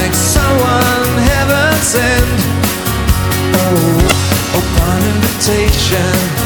like someone heaven sent. Oh, open invitation.